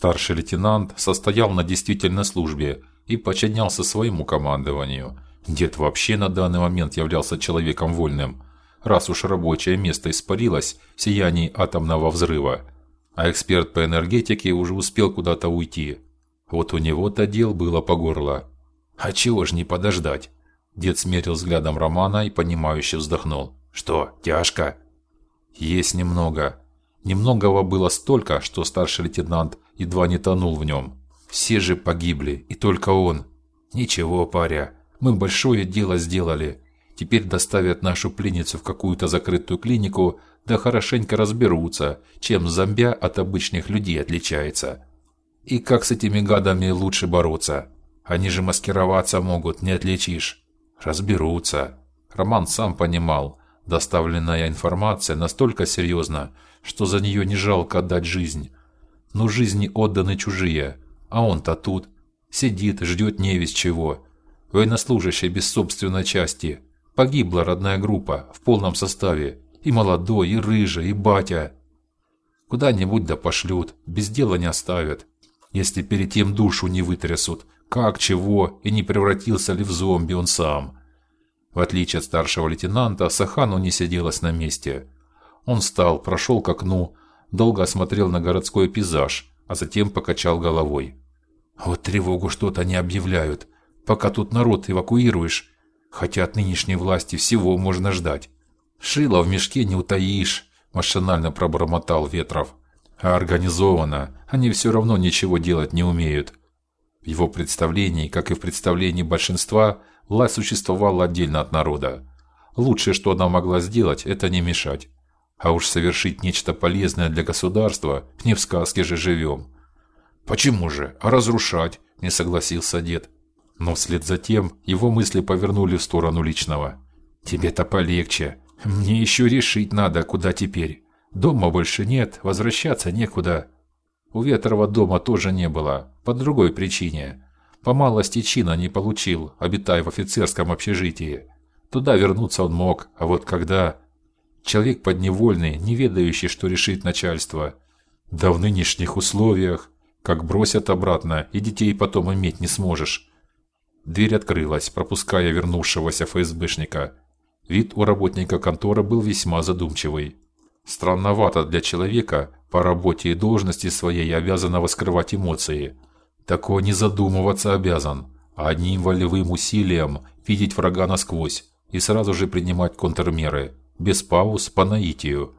Старший лейтенант состоял на действительной службе и подчинялся своему командованию. Дед вообще на данный момент являлся человеком вольным, раз уж рабочее место испарилось в сиянии атомного взрыва, а эксперт по энергетике уже успел куда-то уйти. Вот у него-то дел было по горло. А чего ж не подождать? Дед смерил взглядом Романа и понимающе вздохнул. Что, тяжко? Есть немного. Немногого было столько, что старший лейтенант едва не тонул в нем. Все же погибли, и только он. Ничего, паря, мы большое дело сделали. Теперь доставят нашу пленницу в какую-то закрытую клинику, да хорошенько разберутся, чем зомбя от обычных людей отличается. И как с этими гадами лучше бороться? Они же маскироваться могут, не отличишь. Разберутся. Роман сам понимал, доставленная информация настолько серьезна, что за нее не жалко отдать жизнь. Но жизни отданы чужие, а он-то тут сидит, ждет невесть чего. Военнослужащий без собственной части. Погибла родная группа в полном составе, и молодой, и рыжий, и батя. Куда-нибудь да пошлют, без дела не оставят. Если перед тем душу не вытрясут, как, чего и не превратился ли в зомби он сам. В отличие от старшего лейтенанта, Сахану не сиделось на месте. Он встал, прошел к окну, долго осмотрел на городской пейзаж, а затем покачал головой. Вот тревогу что-то не объявляют, пока тут народ эвакуируешь, хотя от нынешней власти всего можно ждать. Шило в мешке не утаишь, машинально пробормотал Ветров. А организованно они все равно ничего делать не умеют. В его представлении, как и в представлении большинства, власть существовала отдельно от народа. Лучшее, что она могла сделать, это не мешать. А уж совершить нечто полезное для государства, не в сказке же живем. Почему же? А разрушать? Не согласился дед. Но вслед за тем его мысли повернули в сторону личного. Тебе-то полегче. Мне еще решить надо, куда теперь. Дома больше нет, возвращаться некуда. У Ветрова дома тоже не было, по другой причине. По малости чина не получил, обитая в офицерском общежитии. Туда вернуться он мог, а вот когда человек подневольный, не ведающий, что решит начальство, да в нынешних условиях, как бросят обратно, и детей потом иметь не сможешь. Дверь открылась, пропуская вернувшегося ФСБшника. Вид у работника конторы был весьма задумчивый. Странновато для человека, по работе и должности своей обязанного скрывать эмоции. Такое не задумываться обязан, а одним волевым усилием видеть врага насквозь и сразу же принимать контрмеры, без пауз по наитию.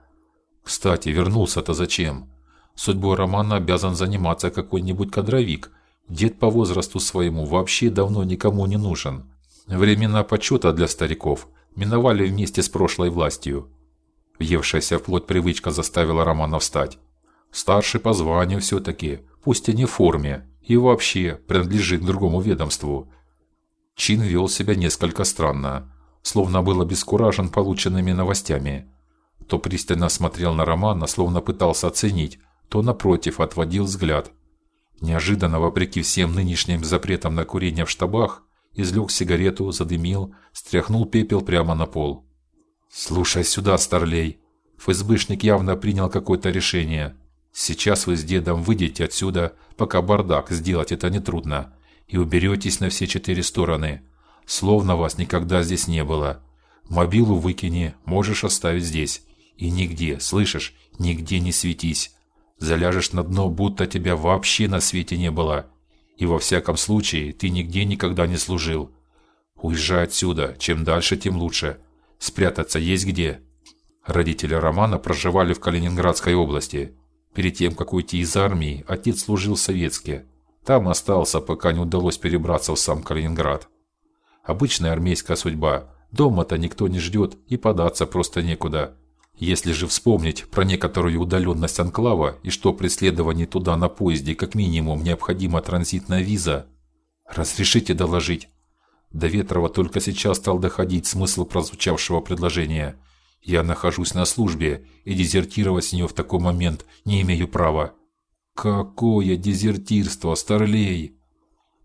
Кстати, вернулся-то зачем? Судьбой Романа обязан заниматься какой-нибудь кадровик. Дед по возрасту своему вообще давно никому не нужен. Времена почета для стариков миновали вместе с прошлой властью. Въевшаяся в плоть привычка заставила Романа встать. Старший по званию все-таки, пусть и не в форме, и вообще принадлежит другому ведомству. Чин вел себя несколько странно, словно был обескуражен полученными новостями. То пристально смотрел на Романа, словно пытался оценить, то напротив отводил взгляд. Неожиданно, вопреки всем нынешним запретам на курение в штабах, излег сигарету, задымил, стряхнул пепел прямо на пол. Слушай сюда, старлей. ФСБшник явно принял какое-то решение. Сейчас вы с дедом выйдете отсюда, пока бардак сделать это не трудно, и уберетесь на все четыре стороны, словно вас никогда здесь не было. Мобилу выкини, можешь оставить здесь. И нигде, слышишь, нигде не светись. Заляжешь на дно, будто тебя вообще на свете не было. И во всяком случае, ты нигде никогда не служил. Уезжай отсюда, чем дальше, тем лучше. Спрятаться есть где. Родители Романа проживали в Калининградской области. Перед тем, как уйти из армии, отец служил в Советске. Там остался, пока не удалось перебраться в сам Калининград. Обычная армейская судьба. Дома-то никто не ждет и податься просто некуда. Если же вспомнить про некоторую удаленность анклава и что преследование туда на поезде как минимум необходима транзитная виза, разрешите доложить. До Ветрова только сейчас стал доходить смысл прозвучавшего предложения. Я нахожусь на службе, и дезертировать с нее в такой момент не имею права. Какое дезертирство, старлей!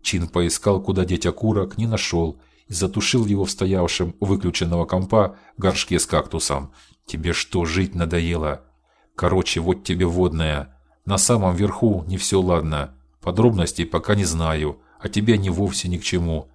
Чин поискал, куда деть окурок, не нашел и затушил его в стоявшем у выключенного компа горшке с кактусом. Тебе что, жить надоело? Короче, вот тебе водная. На самом верху не все ладно. Подробностей пока не знаю, а тебе не вовсе ни к чему.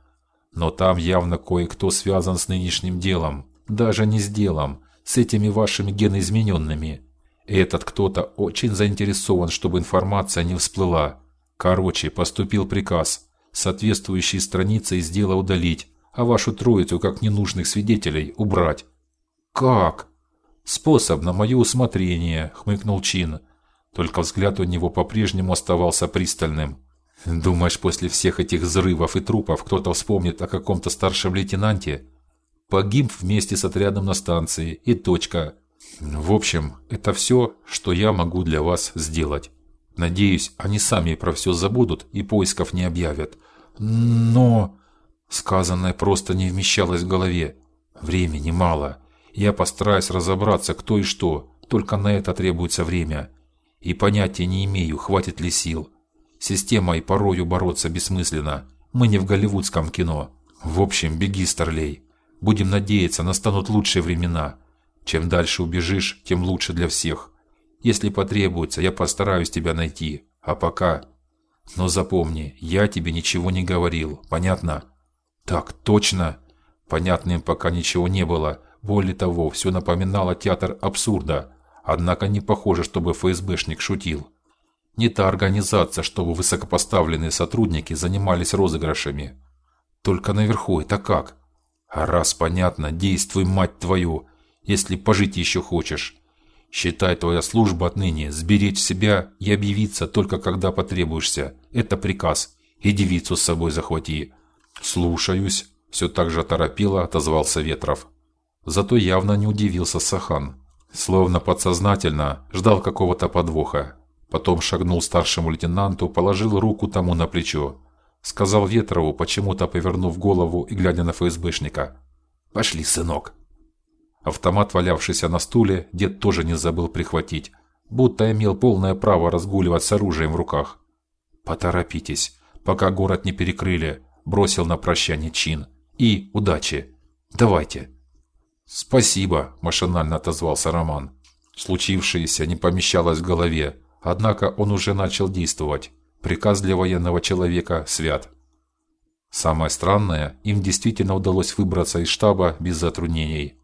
Но там явно кое-кто связан с нынешним делом, даже не с делом, с этими вашими геноизмененными. Этот кто-то очень заинтересован, чтобы информация не всплыла. Короче, поступил приказ соответствующие страницы из дела удалить, а вашу троицу как ненужных свидетелей убрать. Как? Способ на мое усмотрение, хмыкнул Чин. Только взгляд у него по-прежнему оставался пристальным. Думаешь, после всех этих взрывов и трупов кто-то вспомнит о каком-то старшем лейтенанте? Погиб вместе с отрядом на станции и точка. В общем, это все, что я могу для вас сделать. Надеюсь, они сами про все забудут и поисков не объявят. Но сказанное просто не вмещалось в голове. Времени мало. Я постараюсь разобраться, кто и что. Только на это требуется время. И понятия не имею, хватит ли сил. Системой порою бороться бессмысленно. Мы не в голливудском кино. В общем, беги, старлей. Будем надеяться, настанут лучшие времена. Чем дальше убежишь, тем лучше для всех. Если потребуется, я постараюсь тебя найти. А пока... Но запомни, я тебе ничего не говорил, понятно? Так, точно. Понятным пока ничего не было. Более того, все напоминало театр абсурда. Однако не похоже, чтобы ФСБшник шутил. Не та организация, чтобы высокопоставленные сотрудники занимались розыгрышами. Только наверху это как? А раз понятно, действуй, мать твою, если пожить еще хочешь. Считай твоя служба отныне сберечь себя и объявиться только когда потребуешься. Это приказ. И девицу с собой захвати. Слушаюсь. Все так же торопело отозвался Ветров. Зато явно не удивился Сахан. Словно подсознательно ждал какого-то подвоха. Потом шагнул старшему лейтенанту, положил руку тому на плечо. Сказал Ветрову, почему-то повернув голову и глядя на ФСБшника. «Пошли, сынок». Автомат, валявшийся на стуле, дед тоже не забыл прихватить, будто имел полное право разгуливать с оружием в руках. Поторопитесь, пока город не перекрыли, бросил на прощание Чин. И удачи. Давайте. Спасибо, машинально отозвался Роман. Случившееся не помещалось в голове, однако он уже начал действовать. Приказ для военного человека свят. Самое странное, им действительно удалось выбраться из штаба без затруднений.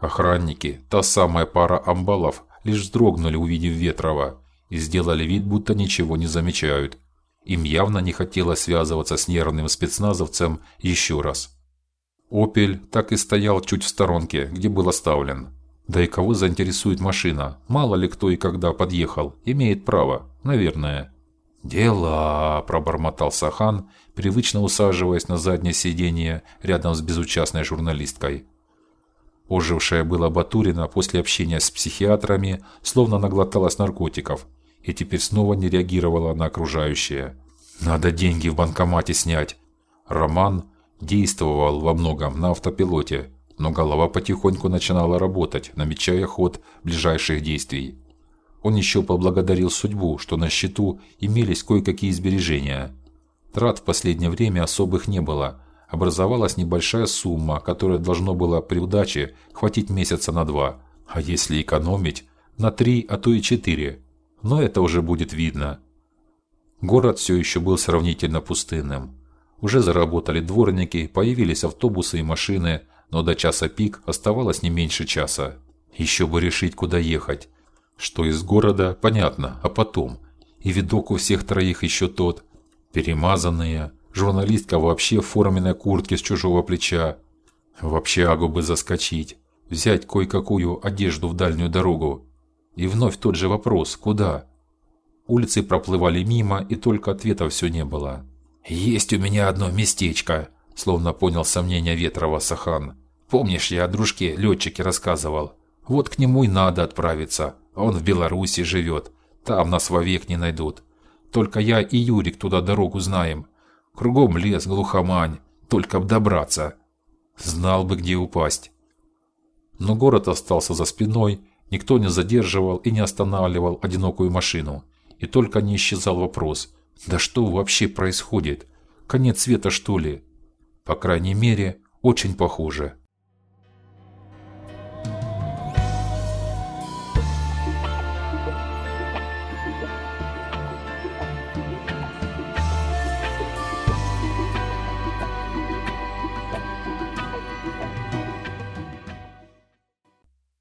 Охранники, та самая пара амбалов, лишь вздрогнули, увидев Ветрова, и сделали вид, будто ничего не замечают. Им явно не хотелось связываться с нервным спецназовцем еще раз. Опель так и стоял чуть в сторонке, где был оставлен. Да и кого заинтересует машина? Мало ли кто и когда подъехал, имеет право, наверное. Дела, пробормотал Сахан, привычно усаживаясь на заднее сиденье рядом с безучастной журналисткой. Ожившая была Батурина после общения с психиатрами, словно наглоталась наркотиков и теперь снова не реагировала на окружающее. Надо деньги в банкомате снять. Роман действовал во многом на автопилоте, но голова потихоньку начинала работать, намечая ход ближайших действий. Он еще поблагодарил судьбу, что на счету имелись кое-какие сбережения. Трат в последнее время особых не было, образовалась небольшая сумма, которая должно было при удаче хватить месяца на два, а если экономить, на три, а то и четыре. Но это уже будет видно. Город все еще был сравнительно пустынным. Уже заработали дворники, появились автобусы и машины, но до часа пик оставалось не меньше часа. Еще бы решить, куда ехать. Что из города, понятно, а потом. И видок у всех троих еще тот. Перемазанные, Журналистка вообще в форменной куртке с чужого плеча. В общагу бы заскочить, взять кое-какую одежду в дальнюю дорогу. И вновь тот же вопрос: куда? Улицы проплывали мимо, и только ответа все не было. Есть у меня одно местечко, словно понял сомнения Ветрова Сахан. Помнишь, я о дружке летчике рассказывал? Вот к нему и надо отправиться. Он в Беларуси живет. Там нас вовек не найдут. Только я и Юрик туда дорогу знаем. Кругом лес, глухомань, только б добраться. Знал бы, где упасть. Но город остался за спиной, никто не задерживал и не останавливал одинокую машину. И только не исчезал вопрос: да что вообще происходит? Конец света что ли? По крайней мере, очень похоже.